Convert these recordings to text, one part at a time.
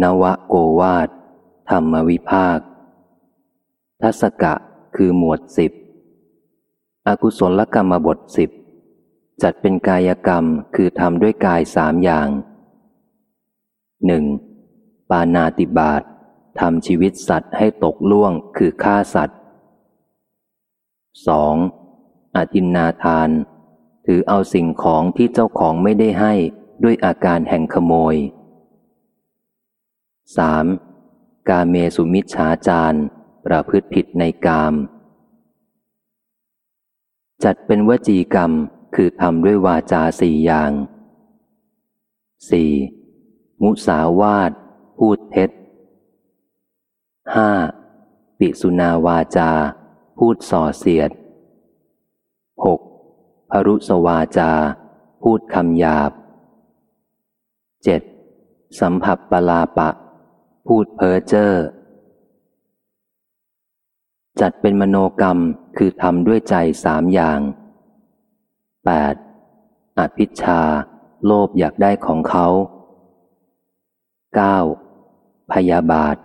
นวโกวาท ธรรมวิภาค ทัศกะคือหมวดสิบอกุศลกรรมบทสิบจัดเป็นกายกรรมคือทำด้วยกายสามอย่างหนึ่งปานาติบาตทำชีวิตสัตว์ให้ตกล่วงคือฆ่าสัตว์สองอตินนาทาน ถือเอาสิ่งของที่เจ้าของไม่ได้ให้ด้วยอาการแห่งขโมย 3. กาเมสุมิชฌาจารประพฤติผิดในกาม จัดเป็นวจีกรรมคือทำด้วยวาจาสี่อย่าง 4. มุสาวาท พูดเท็จ 5. ปิสุนาวาจา พูดส่อเสียด 6. พรุสวาจา พูดคำหยาบ 7. สัมผัสปลาปะ พูดเพ้อเจ้อจัดเป็นมโนกรรมคือทำด้วยใจสามอย่าง 8. อภิชา โลภอยากได้ของเขา 9. พยาบาท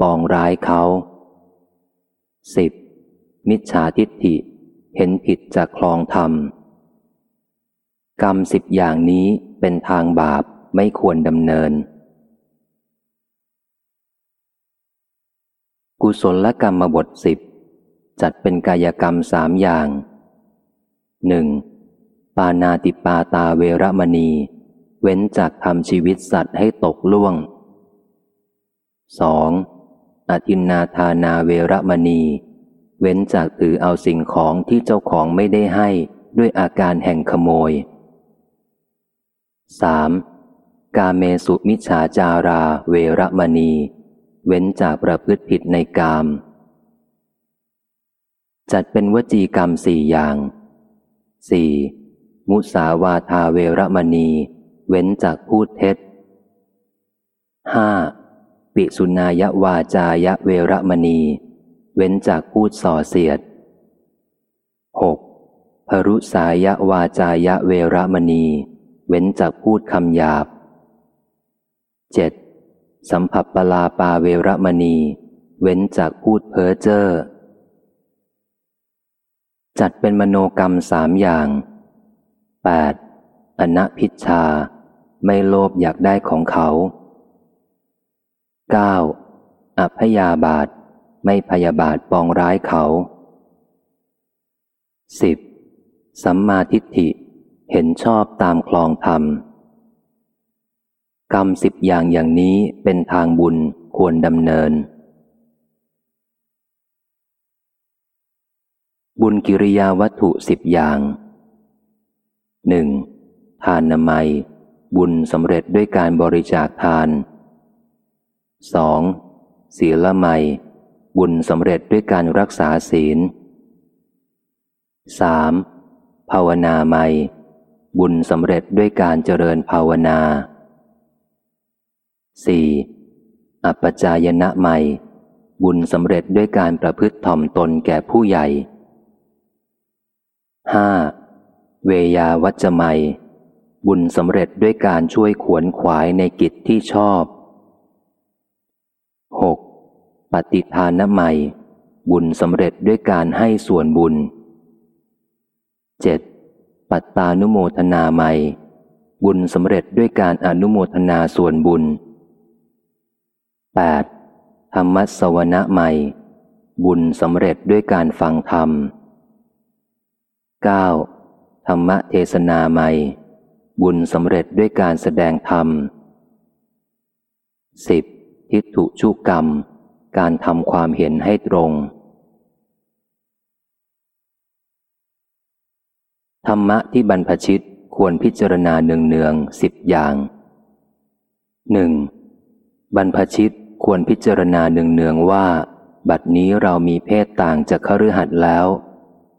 ปองร้ายเขา 10. มิจฉาทิฏฐิ เห็นผิดจากคลองธรรม กรรมสิบอย่างนี้เป็นทางบาปไม่ควรดำเนิน กุศลกรรมบทสิบจัดเป็นกายกรรมสามอย่างหนึ่งปานาติปาตาเวรมณี เว้นจากทำชีวิตสัตว์ให้ตกล่วง 2. อธินนาธานาเวรมณี เว้นจากถือเอาสิ่งของที่เจ้าของไม่ได้ให้ด้วยอาการแห่งขโมย 3. กาเมสุมิชาจาราเวรมณี เว้นจากประพฤติผิดในกาม จัดเป็นวจีกรรมสี่อย่าง 4. มุสาวาทาเวรมณี เว้นจากพูดเท็จ 5. ปิสุนายวาจายะเวรมณี เว้นจากพูดส่อเสียด 6. พรุสายะวาจายะเวรมณี เว้นจากพูดคำหยาบ 7. สัมผัสปลาปาเวรมณี เว้นจากพูดเพ้อเจ้อจัดเป็นมโนกรรมสามอย่าง 8. อนัพิชา ไม่โลภอยากได้ของเขา 9. อัพยาบาท ไม่พยาบาทปองร้ายเขา 10. สัมมาทิฏฐิ เห็นชอบตามคลองธรรม กรรมสิบอย่างอย่างนี้เป็นทางบุญควรดำเนิน บุญกิริยาวัตถุสิบอย่างหนึ่งทานนามัย บุญสำเร็จด้วยการบริจาคทานสองศีลไมบุญสำเร็จด้วยการรักษาศีลสามภาวนาไมบุญสำเร็จด้วยการเจริญภาวนา สี่อัปจายนะไมบุญสำเร็จด้วยการประพฤติถ่อมตนแก่ผู้ใหญ่ห้าเวยาวัจไมบุญสำเร็จด้วยการช่วยขวนขวายในกิจที่ชอบ 6. ปฏิทานไมบุญสำเร็จด้วยการให้ส่วนบุญ 7. ปัตตานุโมทนาไมบุญสำเร็จด้วยการอนุโมทนาส่วนบุญ 8. ธรรมสวนะไมบุญสำเร็จด้วยการฟังธรรม 9. ธรรมเทศนาใหม่ บุญสำเร็จด้วยการแสดงธรรม 10. ทิฏฐุชุกรรม การทำความเห็นให้ตรง ธรรมะที่บรรพชิตควรพิจารณาเนืองๆสิบอย่างหนึ่งบรรพชิต ควรพิจารณาเนืองๆว่า บัดนี้เรามีเพศต่างจากคฤหัสถ์แล้ว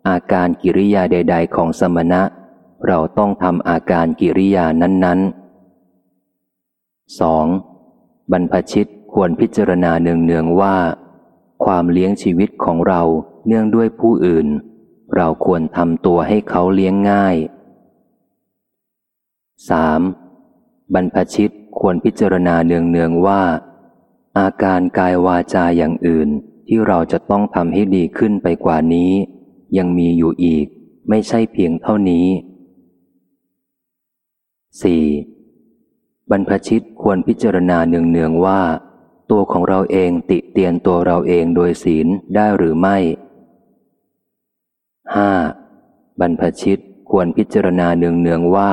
อาการกิริยาใด ๆ ของสมณะ เราต้องทำอาการกิริยานั้นๆ 2. บรรพชิตควรพิจารณาเนืองๆว่า ความเลี้ยงชีวิตของเราเนื่องด้วยผู้อื่น เราควรทำตัวให้เขาเลี้ยงง่าย 3. บรรพชิตควรพิจารณาเนืองๆว่า อาการกายวาจาอย่างอื่นที่เราจะต้องทำให้ดีขึ้นไปกว่านี้ ยังมีอยู่อีก ไม่ใช่เพียงเท่านี้ 4. บรรพชิตควรพิจารณาเนืองๆว่า ตัวของเราเองติเตียนตัวเราเองโดยศีลได้หรือไม่ 5. บรรพชิตควรพิจารณาเนืองๆว่า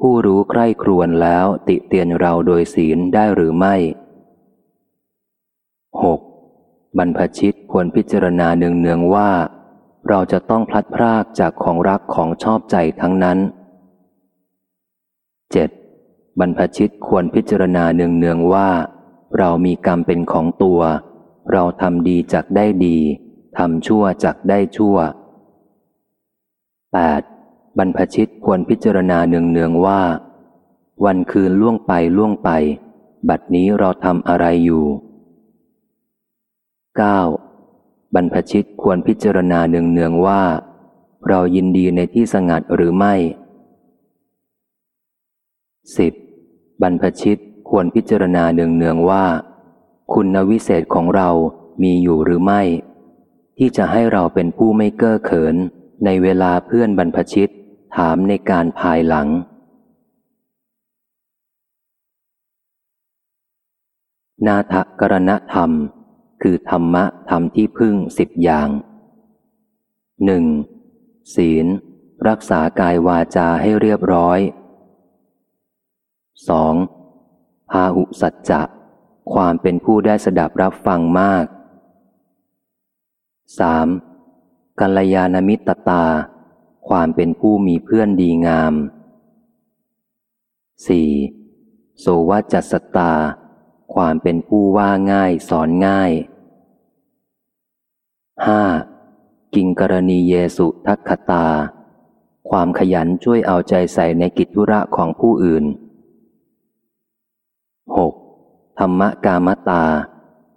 ผู้รู้ใคร่ครวญแล้วติเตียนเราโดยศีลได้หรือไม่ 6. บรรพชิตควรพิจารณาเนืองๆว่า เราจะต้องพลัดพรากจากของรักของชอบใจทั้งนั้น 7. บรรพชิตควรพิจารณาเนืองๆว่า เรามีกรรมเป็นของตัว เราทำดีจากได้ดีทำชั่วจากได้ชั่ว 8. บรรพชิตควรพิจารณาเนืองๆว่า วันคืนล่วงไปล่วงไป บัดนี้เราทำอะไรอยู่ 9. บรรพชิตควรพิจารณาเนืองๆว่า เรายินดีในที่สงัดหรือไม่ 10. บรรพชิตควรพิจารณาเนืองๆว่า คุณวิเศษของเรามีอยู่หรือไม่ ที่จะให้เราเป็นผู้ไม่เก้อเขินในเวลาเพื่อนบรรพชิตถามในการภายหลัง นาทกรณธรรม คือธรรมะธรรมที่พึ่งสิบอย่างหนึ่งศีล รักษากายวาจาให้เรียบร้อย 2. พาหุสัจจะ ความเป็นผู้ได้สดับรับฟังมาก 3. กัลยาณมิตรตา ความเป็นผู้มีเพื่อนดีงาม 4. โสวจัสตา ความเป็นผู้ว่าง่ายสอนง่าย 5. กิงกรณีเยสุทักขตา ความขยันช่วยเอาใจใส่ในกิจธุระของผู้อื่น 6. ธรรมกามตา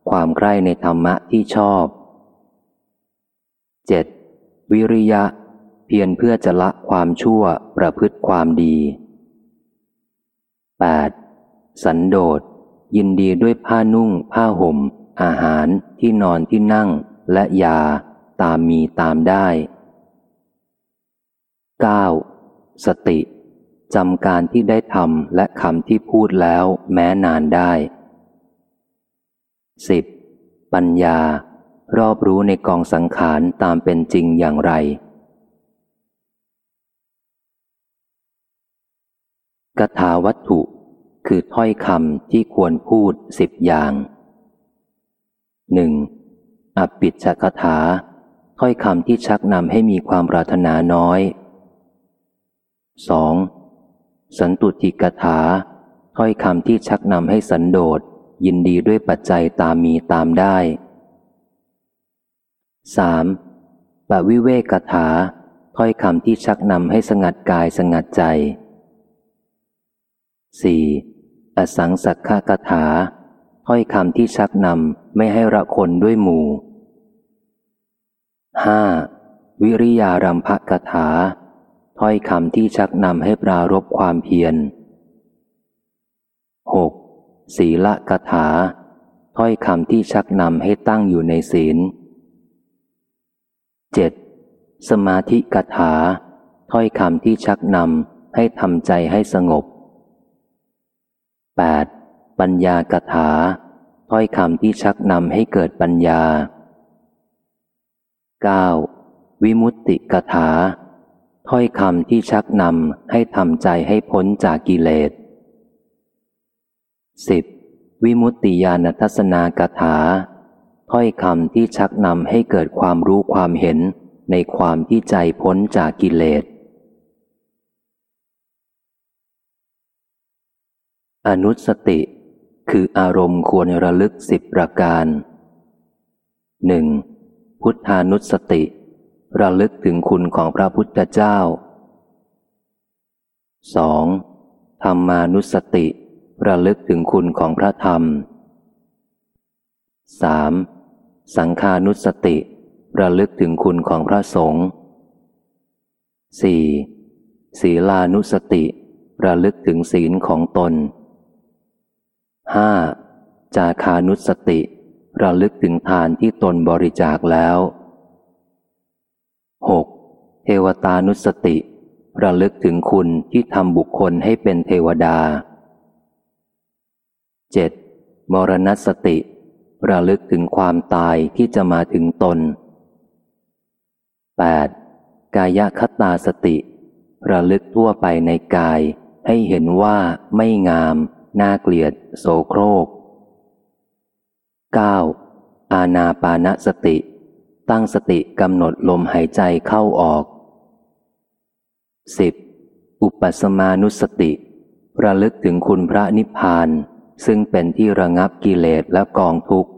ความใกล้ในธรรมะที่ชอบ 7. วิริยะ เพียรเพื่อจะละความชั่วประพฤติความดี 8. สันโดษยินดีด้วยผ้านุ่ง ผ้าห่ม อาหารที่นอนที่นั่ง และยาตามมีตามได้ 9. สติจำการที่ได้ทำและคำที่พูดแล้วแม้นานได้ 10. ปัญญา รอบรู้ในกองสังขารตามเป็นจริงอย่างไร กถาวัตถุ คือถ้อยคำที่ควรพูดสิบอย่างหนึ่ง อปิดจักถา ถ้อยคำที่ชักนำให้มีความปรารถนาน้อย 2. สันตุติกถา ถ้อยคำที่ชักนำให้สันโดษยินดีด้วยปัจจัยตามมีตามได้ 3. ปวิเวกถา ถ้อยคำที่ชักนำให้สงัดกายสงัดใจ 4. อสังสักขะกถา ถ้อยคำที่ชักนำไม่ให้ระคนด้วยหมู่ 5. วิริยารัมภกถา ถ้อยคำที่ชักนำให้ปรารบความเพียร 6. ศีละกถา ถ้อยคำที่ชักนำให้ตั้งอยู่ในศีล 7. สมาธิกถา ถ้อยคำที่ชักนำให้ทำใจให้สงบ 8. ปัญญากถา ถ้อยคำที่ชักนำให้เกิดปัญญา 9. วิมุตติกถา ถ้อยคำที่ชักนำให้ทำใจให้พ้นจากกิเลส 10. วิมุตติญาณทัศนากถา ถ้อยคำที่ชักนำให้เกิดความรู้ความเห็นในความที่ใจพ้นจากกิเลส อนุสติ คืออารมณ์ควรระลึกสิบประการหนึ่งพุทธานุสติ ระลึกถึงคุณของพระพุทธเจ้า 2. ธรรมานุสติ ระลึกถึงคุณของพระธรรม 3. สังขานุสติ ระลึกถึงคุณของพระสงฆ์ 4. ศีลานุสติ ระลึกถึงศีลของตน 5. จาคานุสติ ระลึกถึงทานที่ตนบริจาคแล้ว 6. เทวตานุสติ ระลึกถึงคุณที่ทำบุคคลให้เป็นเทวดา 7. มรณสติ ระลึกถึงความตายที่จะมาถึงตน 8. กายคตาสติ ระลึกทั่วไปในกายให้เห็นว่าไม่งาม น่าเกลียด โสโครก 9. อาณาปานสติ ตั้งสติกำหนดลมหายใจเข้าออก 10. อุปสมานุสติ ระลึกถึงคุณพระนิพพาน ซึ่งเป็นที่ระงับกิเลสและกองทุกข์